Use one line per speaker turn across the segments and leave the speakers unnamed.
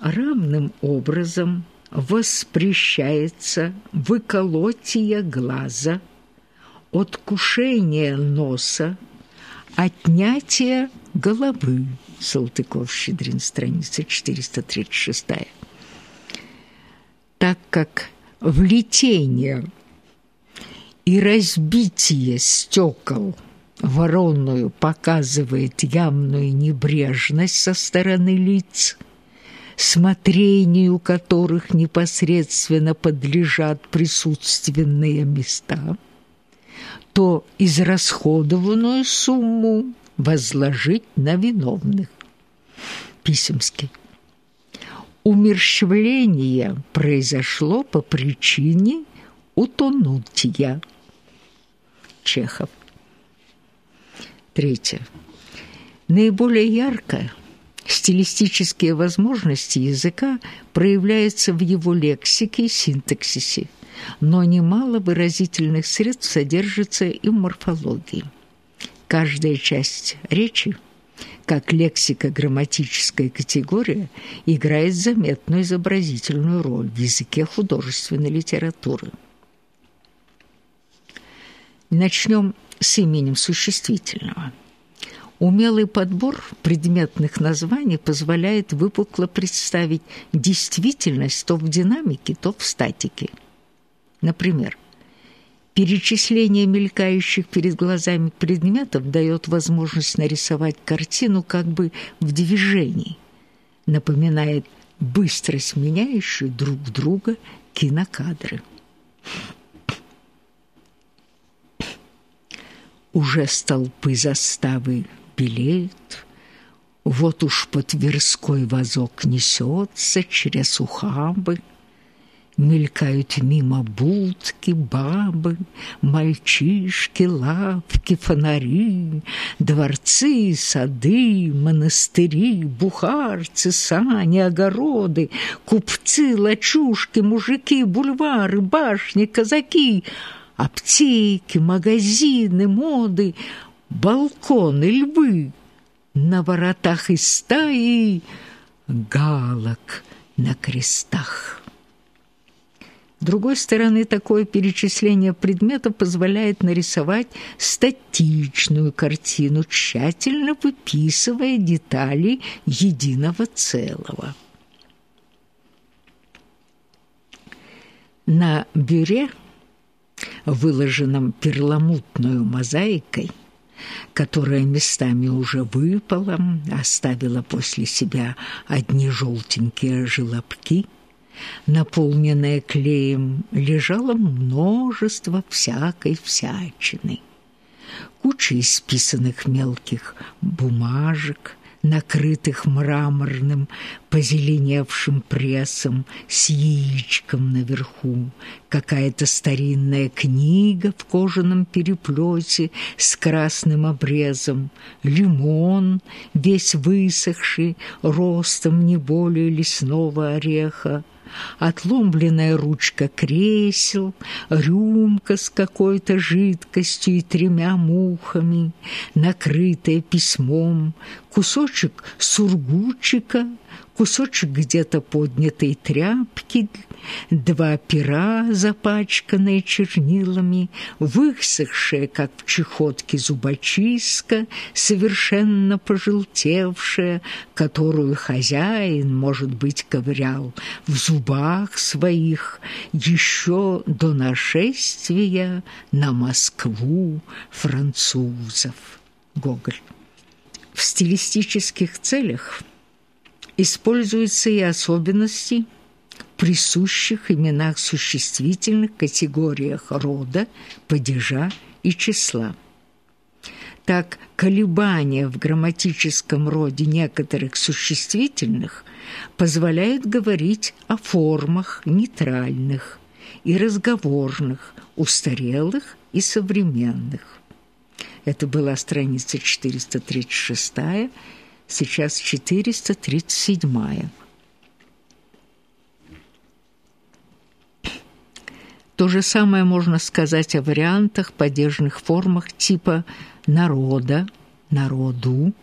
равным образом воспрещается выколотие глаза, откушение носа, отнятие головы. Салтыков-Щедрин, страница 436. Так как влетение и разбитие стекол воронную показывает явную небрежность со стороны лиц – смотрению которых непосредственно подлежат присутственные места, то израсходованную сумму возложить на виновных. Писемский. Умерщвление произошло по причине утонутия. Чехов. Третье. Наиболее яркое Стилистические возможности языка проявляются в его лексике и синтаксисе, но немало выразительных средств содержится и в морфологии. Каждая часть речи, как лексико-грамматическая категория, играет заметную изобразительную роль в языке художественной литературы. Начнем с именем существительного – Умелый подбор предметных названий позволяет выпукло представить действительность то в динамике, то в статике. Например, перечисление мелькающих перед глазами предметов дает возможность нарисовать картину как бы в движении, напоминает быстро сменяющие друг друга кинокадры. Уже столпы заставы белеет, Вот уж по Тверской вазок несется через ухабы, Мелькают мимо будки, бабы, Мальчишки, лавки, фонари, Дворцы, сады, монастыри, Бухарцы, сани, огороды, Купцы, лачушки, мужики, бульвары, башни, казаки, Аптеки, магазины, моды — балконы, львы, на воротах и стаи галок на крестах. С другой стороны, такое перечисление предметов позволяет нарисовать статичную картину, тщательно выписывая детали единого целого. На бюре, выложенном перламутной мозаикой, которая местами уже выпала, оставила после себя одни желтенькие желобки, наполненное клеем, лежало множество всякой всячины. Куча исписанных мелких бумажек, накрытых мраморным, позеленевшим прессом с яичком наверху, какая-то старинная книга в кожаном переплете с красным обрезом, лимон, весь высохший, ростом не более лесного ореха, отломленная ручка кресел, рюмка с какой-то жидкостью и тремя мухами, накрытая письмом, кусочек сургучика, кусочек где-то поднятой тряпки, два пера, запачканные чернилами, высохшая, как в чехотке, зубочистка, совершенно пожелтевшая, которую хозяин, может быть, ковырял в зубах своих еще до нашествия на Москву французов. Гоголь. В стилистических целях используются и особенности, присущих именах существительных категориях рода, падежа и числа. Так, колебания в грамматическом роде некоторых существительных позволяют говорить о формах нейтральных и разговорных, устарелых и современных. Это была страница 436 сейчас 437. То же самое можно сказать о вариантах падежных формах типа народа, народу,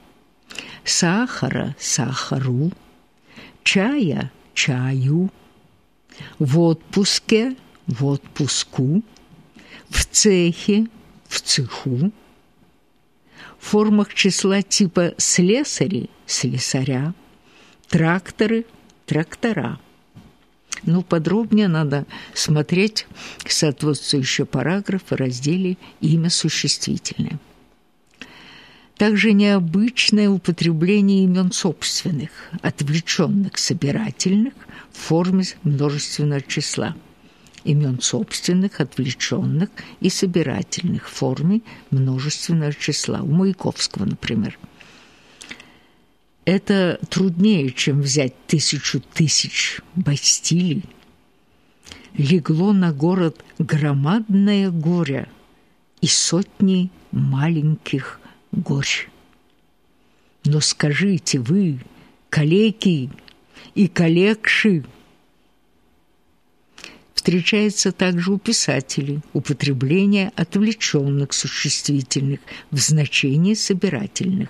сахара, сахару, чая – чаю, в отпуске – в отпуску, в цехе – в цеху, формах числа типа слесари – слесаря, тракторы – трактора. Ну, подробнее надо смотреть соответствующие параграфы разделе «Имя существительное». Также необычное употребление имен собственных, отвлеченных собирательных в форме множественного числа. Имен собственных, отвлеченных и собирательных в форме множественного числа. У Маяковского, например. Это труднее, чем взять тысячу тысяч Бастилий. Легло на город громадное горе и сотни маленьких горь. Но скажите вы, калеки и калекши, встречается также у писателей употребление отвлеченных существительных в значении собирательных.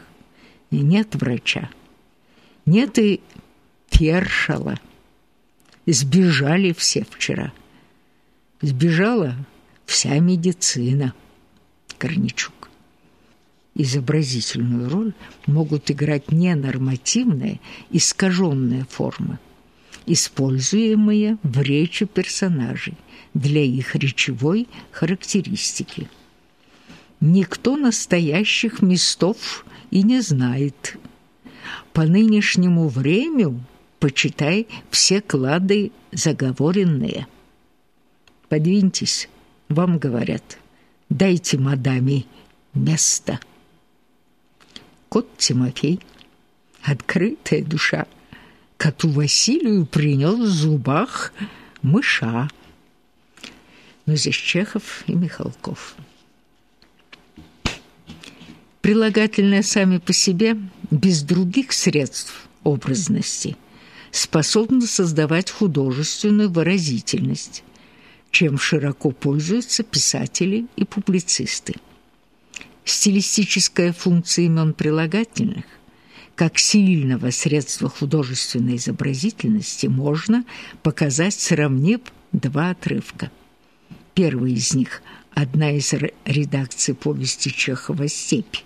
И нет врача, нет и фершала. Сбежали все вчера. Сбежала вся медицина. Корничук изобразительную роль могут играть ненормативные, искаженные формы, используемые в речи персонажей для их речевой характеристики. Никто настоящих местов и не знает. По нынешнему времени, почитай, все клады заговоренные. Подвиньтесь, вам говорят, дайте мадаме место. Кот Тимофей, открытая душа, коту Василию принес в зубах мыша. Но здесь Чехов и Михалков. Прилагательные сами по себе, без других средств образности, способны создавать художественную выразительность, чем широко пользуются писатели и публицисты стилистическая функция имен прилагательных как сильного средства художественной изобразительности можно показать, сравнив два отрывка. Первый из них – одна из редакций повести Чехова «Степь»,